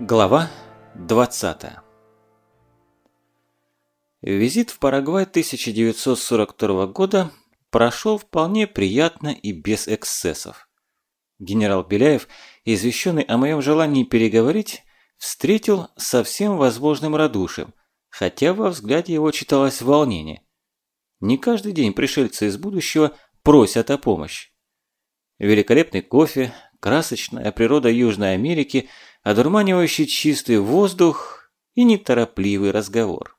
Глава 20 Визит в Парагвай 1942 года прошел вполне приятно и без эксцессов. Генерал Беляев, извещенный о моем желании переговорить, встретил со всем возможным радушием, хотя во взгляде его читалось волнение. Не каждый день пришельцы из будущего просят о помощи. Великолепный кофе, красочная природа Южной Америки – одурманивающий чистый воздух и неторопливый разговор.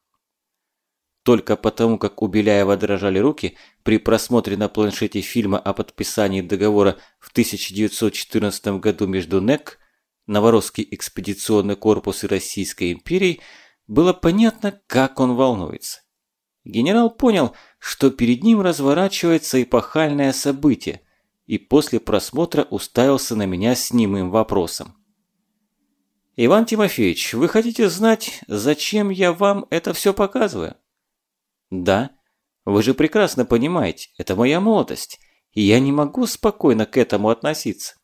Только потому, как у Беляева дрожали руки при просмотре на планшете фильма о подписании договора в 1914 году между НЭК, Новоросский экспедиционный корпус и Российской империей, было понятно, как он волнуется. Генерал понял, что перед ним разворачивается эпохальное событие, и после просмотра уставился на меня с немым вопросом. «Иван Тимофеевич, вы хотите знать, зачем я вам это все показываю?» «Да. Вы же прекрасно понимаете, это моя молодость, и я не могу спокойно к этому относиться.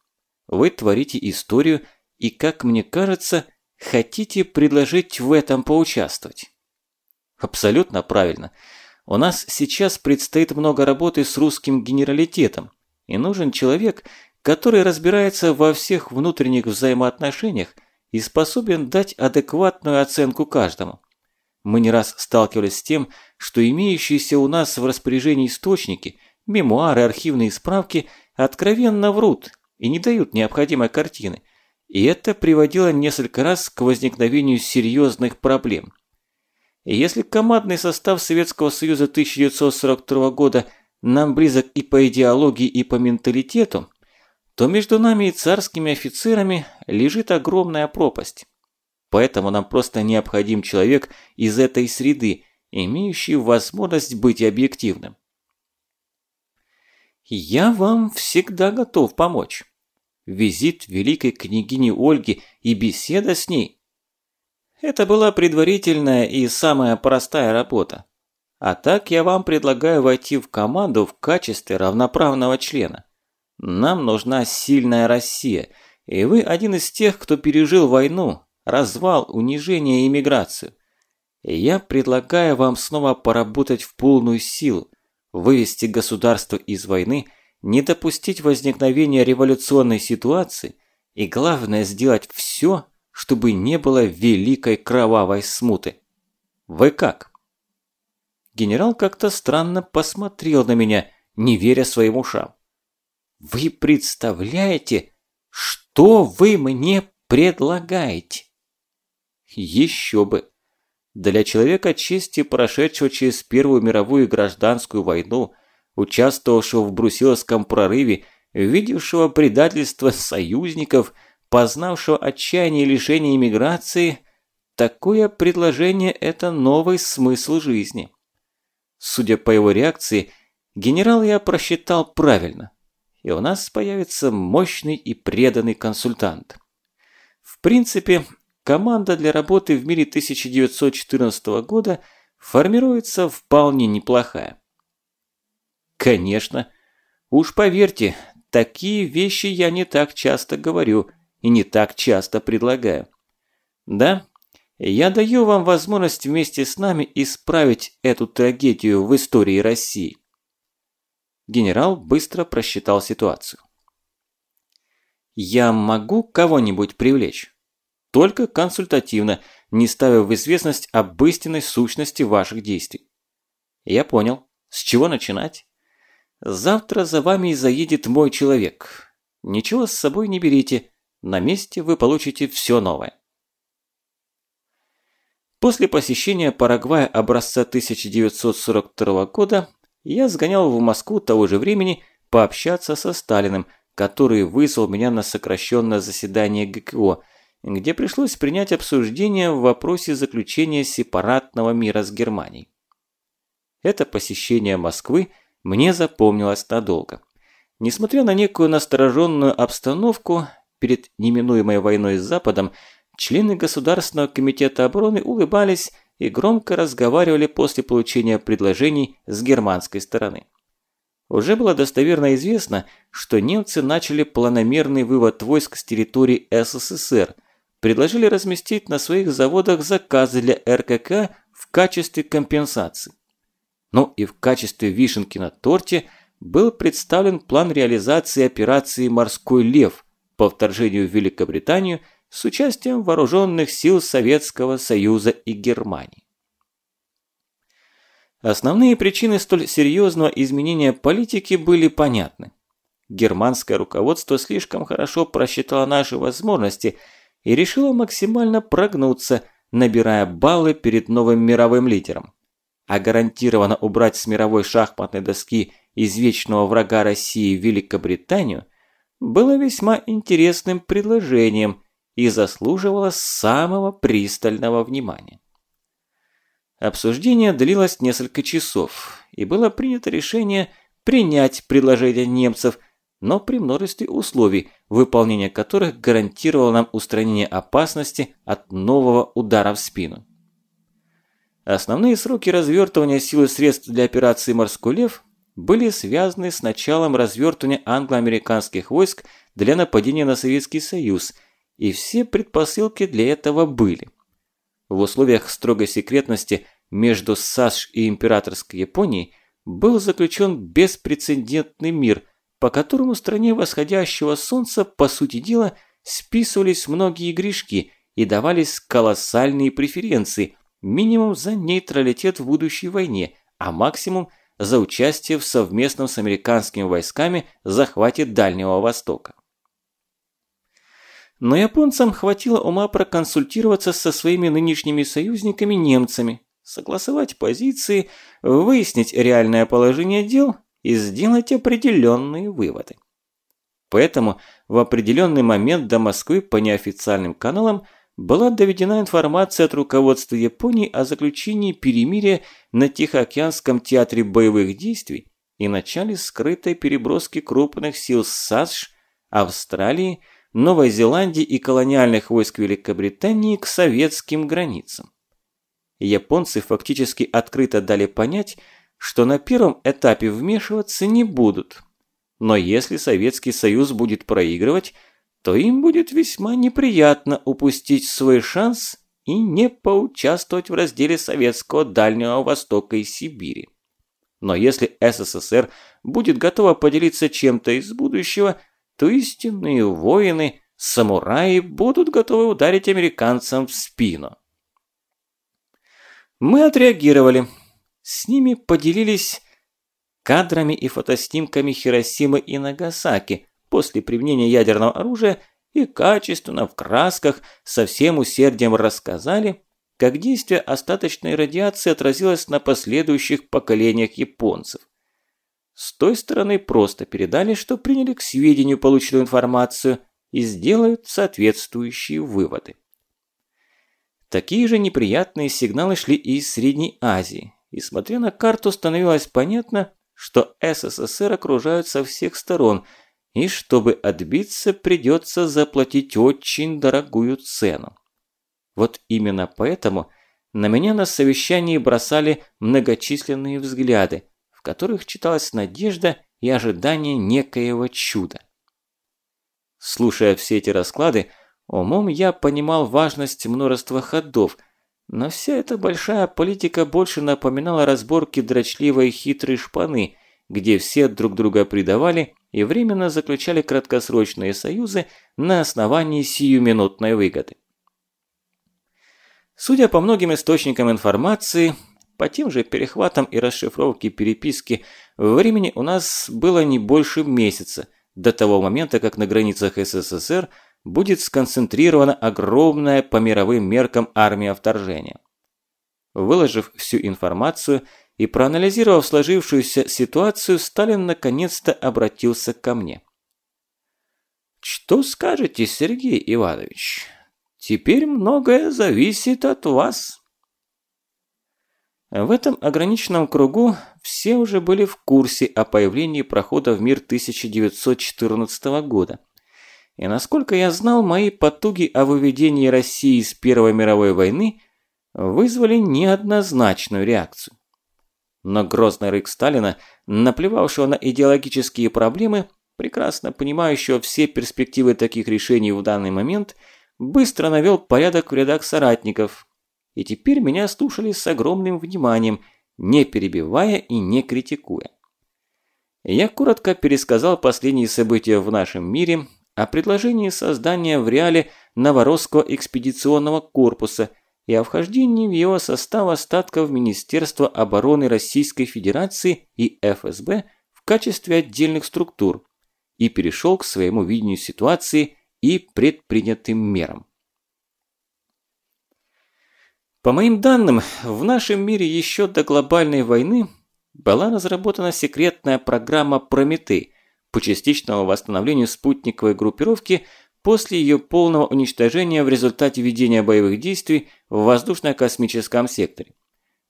Вы творите историю и, как мне кажется, хотите предложить в этом поучаствовать». «Абсолютно правильно. У нас сейчас предстоит много работы с русским генералитетом, и нужен человек, который разбирается во всех внутренних взаимоотношениях и способен дать адекватную оценку каждому. Мы не раз сталкивались с тем, что имеющиеся у нас в распоряжении источники, мемуары, архивные справки откровенно врут и не дают необходимой картины, и это приводило несколько раз к возникновению серьезных проблем. Если командный состав Советского Союза 1942 года нам близок и по идеологии, и по менталитету, то между нами и царскими офицерами лежит огромная пропасть. Поэтому нам просто необходим человек из этой среды, имеющий возможность быть объективным. Я вам всегда готов помочь. Визит великой княгини Ольги и беседа с ней. Это была предварительная и самая простая работа. А так я вам предлагаю войти в команду в качестве равноправного члена. Нам нужна сильная Россия, и вы один из тех, кто пережил войну, развал, унижение и миграцию. я предлагаю вам снова поработать в полную силу, вывести государство из войны, не допустить возникновения революционной ситуации и, главное, сделать все, чтобы не было великой кровавой смуты. Вы как? Генерал как-то странно посмотрел на меня, не веря своим ушам. Вы представляете, что вы мне предлагаете? Еще бы. Для человека чести, прошедшего через Первую мировую гражданскую войну, участвовавшего в брусиловском прорыве, видевшего предательство союзников, познавшего отчаяние и лишение иммиграции, такое предложение – это новый смысл жизни. Судя по его реакции, генерал я просчитал правильно и у нас появится мощный и преданный консультант. В принципе, команда для работы в мире 1914 года формируется вполне неплохая. Конечно. Уж поверьте, такие вещи я не так часто говорю и не так часто предлагаю. Да, я даю вам возможность вместе с нами исправить эту трагедию в истории России. Генерал быстро просчитал ситуацию. «Я могу кого-нибудь привлечь? Только консультативно, не ставя в известность об истинной сущности ваших действий». «Я понял. С чего начинать?» «Завтра за вами заедет мой человек. Ничего с собой не берите. На месте вы получите все новое». После посещения Парагвая образца 1942 года я сгонял в Москву того же времени пообщаться со Сталиным, который вызвал меня на сокращенное заседание ГКО, где пришлось принять обсуждение в вопросе заключения сепаратного мира с Германией. Это посещение Москвы мне запомнилось надолго. Несмотря на некую настороженную обстановку перед неминуемой войной с Западом, члены Государственного комитета обороны улыбались и громко разговаривали после получения предложений с германской стороны. Уже было достоверно известно, что немцы начали планомерный вывод войск с территории СССР, предложили разместить на своих заводах заказы для РКК в качестве компенсации. Ну и в качестве вишенки на торте был представлен план реализации операции «Морской лев» по вторжению в Великобританию с участием вооруженных сил Советского Союза и Германии. Основные причины столь серьезного изменения политики были понятны. Германское руководство слишком хорошо просчитало наши возможности и решило максимально прогнуться, набирая баллы перед новым мировым лидером. А гарантированно убрать с мировой шахматной доски извечного врага России Великобританию было весьма интересным предложением и заслуживало самого пристального внимания. Обсуждение длилось несколько часов, и было принято решение принять предложение немцев, но при множестве условий, выполнение которых гарантировало нам устранение опасности от нового удара в спину. Основные сроки развертывания сил и средств для операции «Морской лев» были связаны с началом развертывания англо-американских войск для нападения на Советский Союз, и все предпосылки для этого были. В условиях строгой секретности между САСШ и императорской Японией был заключен беспрецедентный мир, по которому стране восходящего солнца, по сути дела, списывались многие грешки и давались колоссальные преференции, минимум за нейтралитет в будущей войне, а максимум за участие в совместном с американскими войсками захвате Дальнего Востока. Но японцам хватило ума проконсультироваться со своими нынешними союзниками немцами, согласовать позиции, выяснить реальное положение дел и сделать определенные выводы. Поэтому в определенный момент до Москвы по неофициальным каналам была доведена информация от руководства Японии о заключении перемирия на Тихоокеанском театре боевых действий и начале скрытой переброски крупных сил САСШ, Австралии, Новой Зеландии и колониальных войск Великобритании к советским границам. Японцы фактически открыто дали понять, что на первом этапе вмешиваться не будут. Но если Советский Союз будет проигрывать, то им будет весьма неприятно упустить свой шанс и не поучаствовать в разделе Советского Дальнего Востока и Сибири. Но если СССР будет готова поделиться чем-то из будущего – то истинные воины, самураи будут готовы ударить американцам в спину. Мы отреагировали. С ними поделились кадрами и фотоснимками Хиросимы и Нагасаки после применения ядерного оружия и качественно в красках со всем усердием рассказали, как действие остаточной радиации отразилось на последующих поколениях японцев. С той стороны просто передали, что приняли к сведению полученную информацию и сделают соответствующие выводы. Такие же неприятные сигналы шли и из Средней Азии, и смотря на карту становилось понятно, что СССР окружают со всех сторон, и чтобы отбиться, придется заплатить очень дорогую цену. Вот именно поэтому на меня на совещании бросали многочисленные взгляды, которых читалась надежда и ожидание некоего чуда. Слушая все эти расклады, умом я понимал важность множества ходов, но вся эта большая политика больше напоминала разборки дрочливой хитрой шпаны, где все друг друга предавали и временно заключали краткосрочные союзы на основании сиюминутной выгоды. Судя по многим источникам информации, по тем же перехватам и расшифровке переписки времени у нас было не больше месяца, до того момента, как на границах СССР будет сконцентрирована огромная по мировым меркам армия вторжения. Выложив всю информацию и проанализировав сложившуюся ситуацию, Сталин наконец-то обратился ко мне. «Что скажете, Сергей Иванович? Теперь многое зависит от вас». В этом ограниченном кругу все уже были в курсе о появлении прохода в мир 1914 года. И насколько я знал, мои потуги о выведении России из Первой мировой войны вызвали неоднозначную реакцию. Но грозный рык Сталина, наплевавшего на идеологические проблемы, прекрасно понимающего все перспективы таких решений в данный момент, быстро навел порядок в рядах соратников. И теперь меня слушали с огромным вниманием, не перебивая и не критикуя. Я коротко пересказал последние события в нашем мире о предложении создания в реале Новоросского экспедиционного корпуса и о вхождении в его состав остатков Министерства обороны Российской Федерации и ФСБ в качестве отдельных структур и перешел к своему видению ситуации и предпринятым мерам. По моим данным, в нашем мире еще до глобальной войны была разработана секретная программа «Прометей» по частичному восстановлению спутниковой группировки после ее полного уничтожения в результате ведения боевых действий в воздушно-космическом секторе.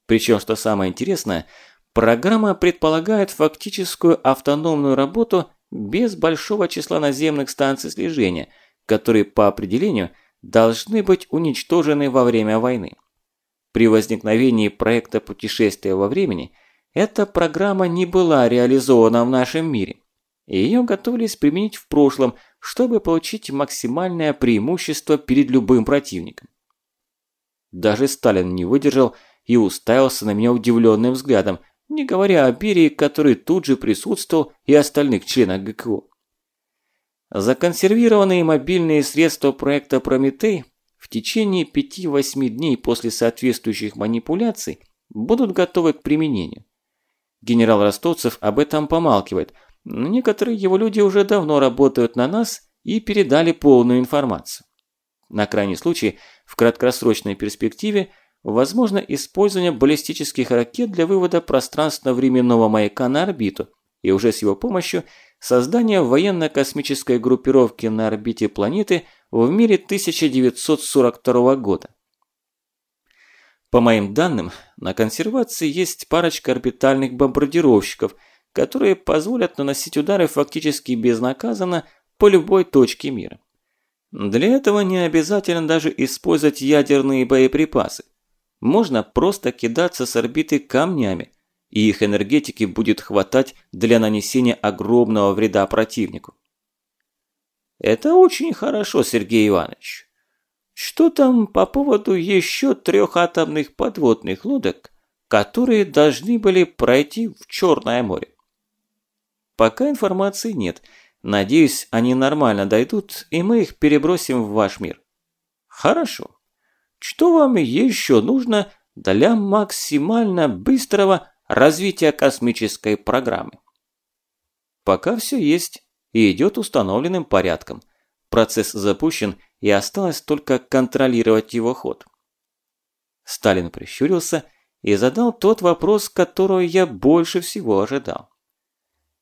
Причем, что самое интересное, программа предполагает фактическую автономную работу без большого числа наземных станций слежения, которые по определению должны быть уничтожены во время войны. При возникновении проекта путешествия во времени эта программа не была реализована в нашем мире. Ее готовились применить в прошлом, чтобы получить максимальное преимущество перед любым противником. Даже Сталин не выдержал и уставился на меня удивленным взглядом, не говоря о Берии, который тут же присутствовал, и остальных членах ГКО. Законсервированные мобильные средства проекта «Прометей» в течение 5-8 дней после соответствующих манипуляций будут готовы к применению. Генерал Ростовцев об этом помалкивает, но некоторые его люди уже давно работают на нас и передали полную информацию. На крайний случай, в краткосрочной перспективе, возможно использование баллистических ракет для вывода пространственно-временного маяка на орбиту и уже с его помощью создание военно-космической группировки на орбите планеты в мире 1942 года. По моим данным, на консервации есть парочка орбитальных бомбардировщиков, которые позволят наносить удары фактически безнаказанно по любой точке мира. Для этого не обязательно даже использовать ядерные боеприпасы. Можно просто кидаться с орбиты камнями, и их энергетики будет хватать для нанесения огромного вреда противнику. Это очень хорошо, Сергей Иванович. Что там по поводу еще трех атомных подводных лодок, которые должны были пройти в Черное море? Пока информации нет. Надеюсь, они нормально дойдут, и мы их перебросим в ваш мир. Хорошо. Что вам еще нужно для максимально быстрого развития космической программы? Пока все есть и идет установленным порядком. Процесс запущен, и осталось только контролировать его ход. Сталин прищурился и задал тот вопрос, которого я больше всего ожидал.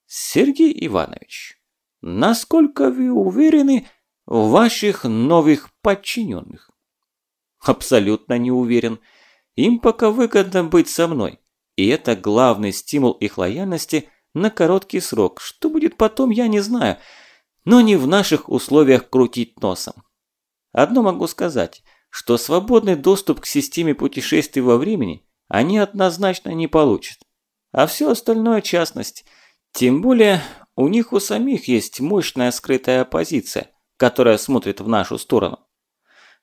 «Сергей Иванович, насколько вы уверены в ваших новых подчиненных?» «Абсолютно не уверен. Им пока выгодно быть со мной, и это главный стимул их лояльности на короткий срок. Что будет потом, я не знаю, но не в наших условиях крутить носом. Одно могу сказать, что свободный доступ к системе путешествий во времени они однозначно не получат. А все остальное частность. Тем более, у них у самих есть мощная скрытая оппозиция, которая смотрит в нашу сторону.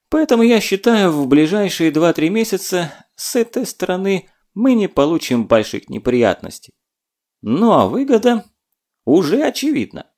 Поэтому я считаю, в ближайшие 2-3 месяца с этой стороны мы не получим больших неприятностей. Ну а выгода уже очевидна.